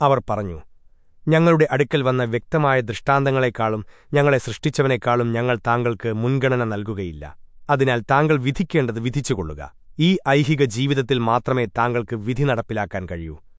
അവർ പറഞ്ഞു ഞങ്ങളുടെ അടുക്കൽ വന്ന വ്യക്തമായ ദൃഷ്ടാന്തങ്ങളെക്കാളും ഞങ്ങളെ സൃഷ്ടിച്ചവനേക്കാളും ഞങ്ങൾ താങ്കൾക്ക് മുൻഗണന നൽകുകയില്ല. അതിനാൽ താങ്കൾ വിധിക്കേണ്ടത് വിധിച്ചുകൊള്ളുക. ഈ ഐഹിക ജീവിതത്തിൽ മാത്രമേ താങ്കൾക്ക് വിധി നടപ്പിലാക്കാൻ കഴിയൂ.